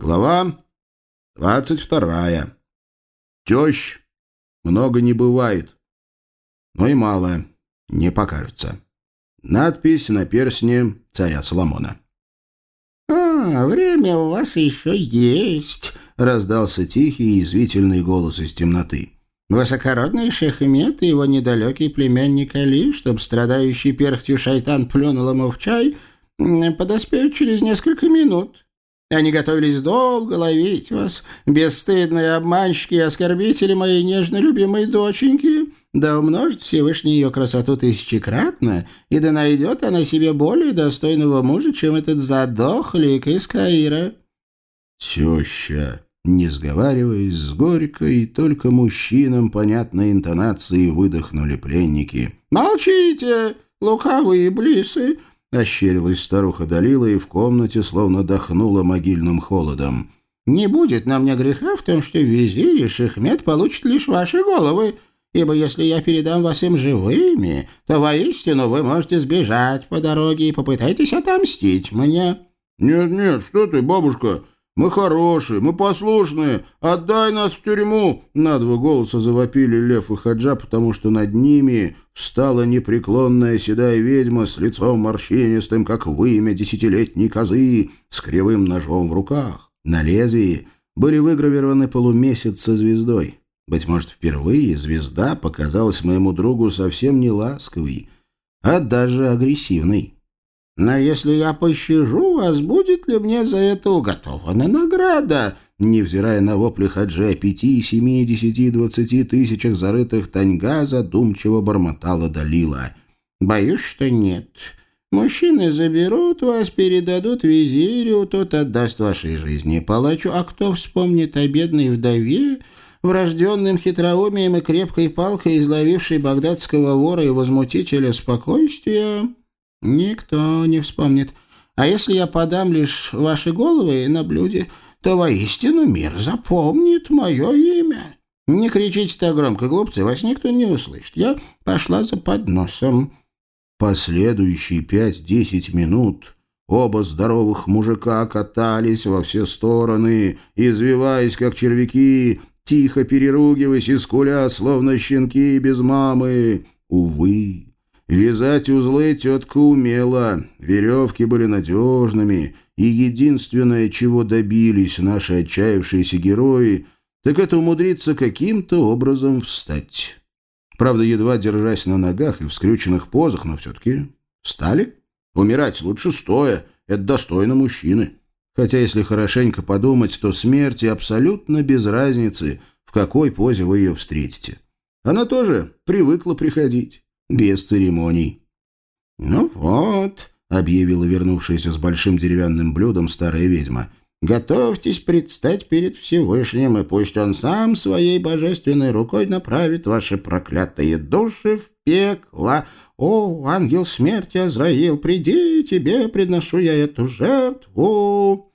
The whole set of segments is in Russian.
Глава двадцать вторая. Тещ много не бывает, но и мало не покажется. Надпись на персне царя Соломона. «А, время у вас еще есть», — раздался тихий и извительный голос из темноты. «Высокородный Шехмет и его недалекий племянник Али, чтоб страдающий перхтью шайтан плюнул ему в чай, подоспеют через несколько минут. Они готовились долго ловить вас, бесстыдные обманщики и оскорбители моей нежно любимой доченьки. Да умножит Всевышний ее красоту тысячекратно, и да найдет она себе более достойного мужа, чем этот задохлик из Каира». Теща, не сговариваясь с горькой, только мужчинам понятной интонацией выдохнули пленники. «Молчите, лукавые блисы!» — ощерилась старуха Далила и в комнате словно дохнула могильным холодом. «Не будет на мне греха в том, что визирь и шехмет получат лишь ваши головы, ибо если я передам вас им живыми, то воистину вы можете сбежать по дороге и попытайтесь отомстить мне». «Нет-нет, что ты, бабушка, мы хорошие, мы послушные, отдай нас в тюрьму!» На два голоса завопили Лев и Хаджа, потому что над ними встала непреклонная седая ведьма с лицом морщинистым, как вымя десятилетней козы, с кривым ножом в руках. На лезвии были выгравированы полумесяц со звездой. Быть может, впервые звезда показалась моему другу совсем не ласковой, а даже агрессивной. Но если я пощажу вас, будет ли мне за это уготована награда?» Невзирая на вопли хаджи о пяти, семи, десяти, двадцати тысячах зарытых таньга, задумчиво бормотала Далила. «Боюсь, что нет. Мужчины заберут вас, передадут визирю, тот отдаст вашей жизни палачу, а кто вспомнит о бедной вдове, врожденным хитроумием и крепкой палкой, изловившей багдадского вора и возмутителя спокойствия?» Никто не вспомнит. А если я подам лишь ваши головы на блюде, то воистину мир запомнит мое имя. Не кричите так громко, глупцы, вас никто не услышит. Я пошла за подносом». Последующие пять-десять минут оба здоровых мужика катались во все стороны, извиваясь, как червяки, тихо переругиваясь и скуля, словно щенки без мамы. Увы, Вязать узлы тетка умела, веревки были надежными, и единственное, чего добились наши отчаявшиеся герои, так это умудриться каким-то образом встать. Правда, едва держась на ногах и в скрюченных позах, но все-таки встали. Умирать лучше стоя, это достойно мужчины. Хотя, если хорошенько подумать, то смерти абсолютно без разницы, в какой позе вы ее встретите. Она тоже привыкла приходить без церемоний. «Ну вот», — объявила вернувшаяся с большим деревянным блюдом старая ведьма, «готовьтесь предстать перед Всевышним, и пусть он сам своей божественной рукой направит ваши проклятые души в пекло. О, ангел смерти Азраил, приди, тебе приношу я эту жертву».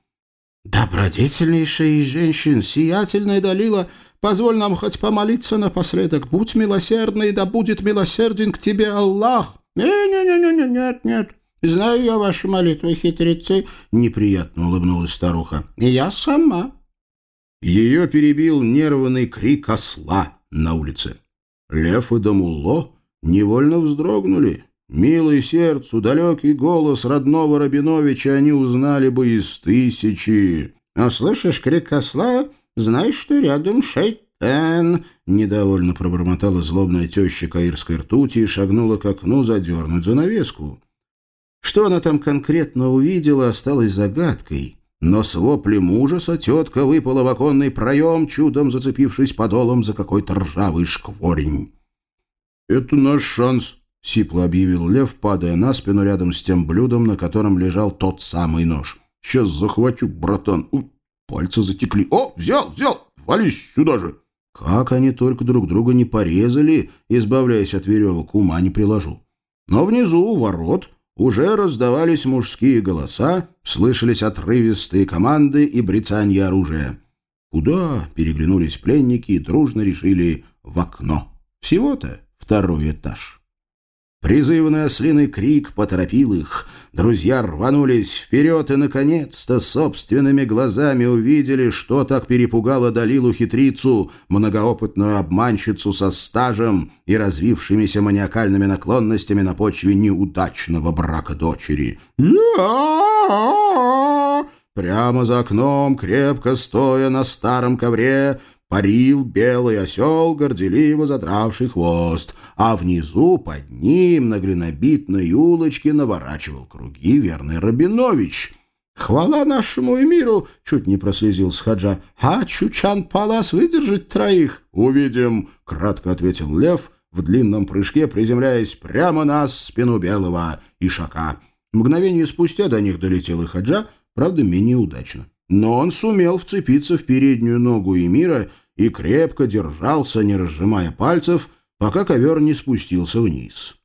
«Добродетельнейшая из женщин, сиятельная Далила, Позволь нам хоть помолиться напоследок. Будь милосердный, да будет милосерден к тебе Аллах. Не-не-не, нет, нет. Знаю я ваши молитвы, хитрецы. Неприятно улыбнулась старуха. Я сама. Ее перебил нервный крик осла на улице. Лев и Дамулло невольно вздрогнули. Милый сердцу, далекий голос родного Рабиновича они узнали бы из тысячи. А слышишь крик осла? Знаешь, что рядом шайтан!» Недовольно пробормотала злобная теща каирской ртути и шагнула к окну задернуть занавеску. Что она там конкретно увидела, осталось загадкой. Но с воплем ужаса тетка выпала в оконный проем, чудом зацепившись подолом за какой-то ржавый шкворень. «Это наш шанс», — сипло объявил Лев, падая на спину рядом с тем блюдом, на котором лежал тот самый нож. «Сейчас захвачу, братан. Пальцы затекли. «О, взял, взял! Вались сюда же!» Как они только друг друга не порезали, избавляясь от веревок, ума не приложу. Но внизу, у ворот, уже раздавались мужские голоса, слышались отрывистые команды и брецанье оружия. Куда переглянулись пленники и дружно решили в окно. Всего-то второй этаж. Призывный ослиный крик поторопил их. Друзья рванулись вперед и, наконец-то, собственными глазами увидели, что так перепугало Далилу-хитрицу, многоопытную обманщицу со стажем и развившимися маниакальными наклонностями на почве неудачного брака дочери. Прямо за окном, крепко стоя на старом ковре, парил белый осел, горделиво задравший хвост, а внизу под ним на глинобитной улочке наворачивал круги верный Рабинович. «Хвала нашему эмиру!» — чуть не прослезился Хаджа. «А Чучан Палас выдержит троих?» «Увидим!» — кратко ответил Лев, в длинном прыжке приземляясь прямо на спину белого ишака. Мгновение спустя до них долетел и Хаджа, правда, менее удачно. Но он сумел вцепиться в переднюю ногу Эмира и крепко держался, не разжимая пальцев, пока ковер не спустился вниз.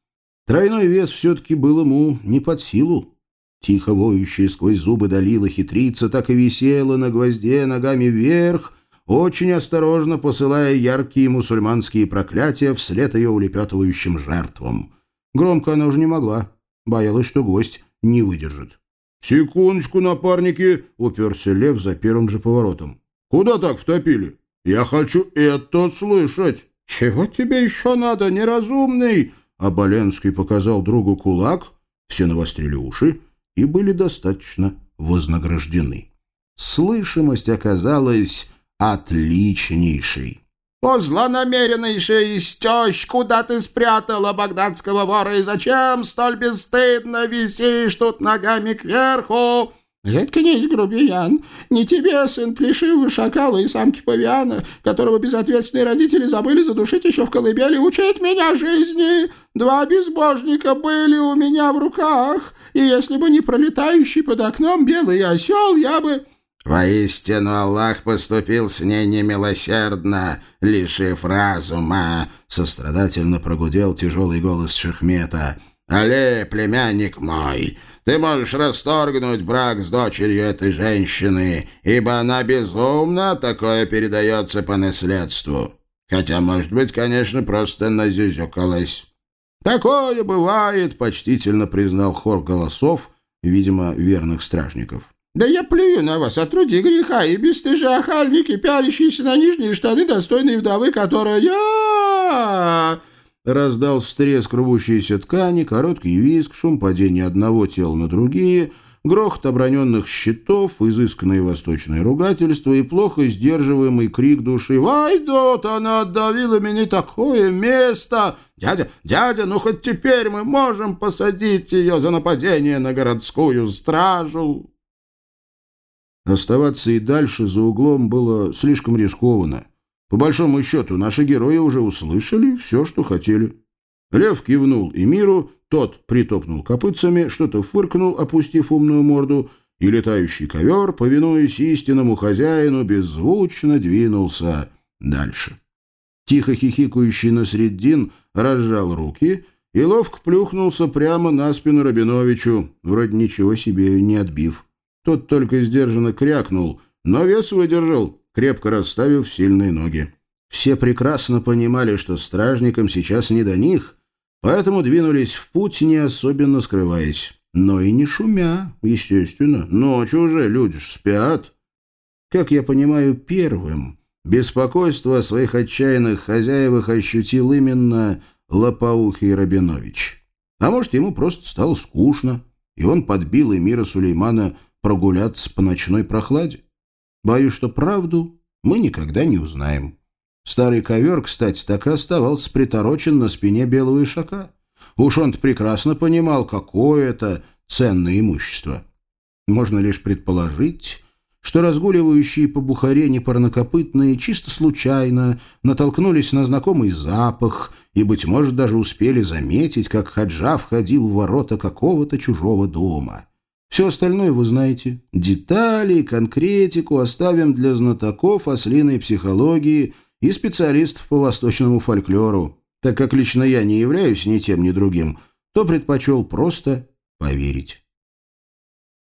Тройной вес все-таки был ему не под силу. Тихо воющая сквозь зубы долила хитрица так и висела на гвозде ногами вверх, очень осторожно посылая яркие мусульманские проклятия вслед ее улепетывающим жертвам. Громко она уже не могла, боялась, что гость не выдержит. «Секундочку, напарники!» — уперся лев за первым же поворотом. «Куда так втопили? Я хочу это слышать!» «Чего тебе еще надо, неразумный?» Аболенский показал другу кулак, все навострили уши и были достаточно вознаграждены. Слышимость оказалась отличнейшей. «О, злонамереннейшая истещ, куда ты спрятала багдадского вора и зачем столь бесстыдно висишь тут ногами кверху?» «Заткнись, грубиян! Не тебе, сын плешивого шакала и самки павиана, которого безответственные родители забыли задушить еще в колыбели, учить меня жизни! Два безбожника были у меня в руках, и если бы не пролетающий под окном белый осел, я бы...» «Воистину Аллах поступил с ней немилосердно, лишив разума», — сострадательно прогудел тяжелый голос Шахмета. «Але, племянник мой, ты можешь расторгнуть брак с дочерью этой женщины, ибо она безумна, такое передается по наследству. Хотя, может быть, конечно, просто назюзюкалась». «Такое бывает», — почтительно признал хор голосов, видимо, верных стражников. Да я плюю на вас, отруди греха, и бесстыжие охальники, пялящиеся на нижние штаны достойной вдовы, которая я...» Раздался треск рвущейся ткани, короткий визг, шум падения одного тела на другие, грохот оброненных щитов, изысканные восточные ругательства и плохо сдерживаемый крик души «Вайдот, она отдавила меня такое место! Дядя, дядя, ну хоть теперь мы можем посадить ее за нападение на городскую стражу!» Оставаться и дальше за углом было слишком рискованно. По большому счету, наши герои уже услышали все, что хотели. Лев кивнул и миру, тот притопнул копытцами, что-то фыркнул, опустив умную морду, и летающий ковер, повинуясь истинному хозяину, беззвучно двинулся дальше. Тихо хихикающий Насреддин разжал руки и ловко плюхнулся прямо на спину Рабиновичу, вроде ничего себе не отбив. Тот только сдержанно крякнул, но вес выдержал, крепко расставив сильные ноги. Все прекрасно понимали, что стражникам сейчас не до них, поэтому двинулись в путь, не особенно скрываясь. Но и не шумя, естественно. Ночь уже, люди ж спят. Как я понимаю, первым беспокойство о своих отчаянных хозяевах ощутил именно Лопоухий Рабинович. А может, ему просто стало скучно, и он подбил эмира Сулеймана прогуляться по ночной прохладе? Боюсь, что правду мы никогда не узнаем. Старый ковер, кстати, так и оставался приторочен на спине белого ишака. Уж он прекрасно понимал, какое это ценное имущество. Можно лишь предположить, что разгуливающие по Бухаре непарнокопытные чисто случайно натолкнулись на знакомый запах и, быть может, даже успели заметить, как Хаджа входил в ворота какого-то чужого дома. Все остальное вы знаете. Детали, конкретику оставим для знатоков ослиной психологии и специалистов по восточному фольклору. Так как лично я не являюсь ни тем, ни другим, то предпочел просто поверить.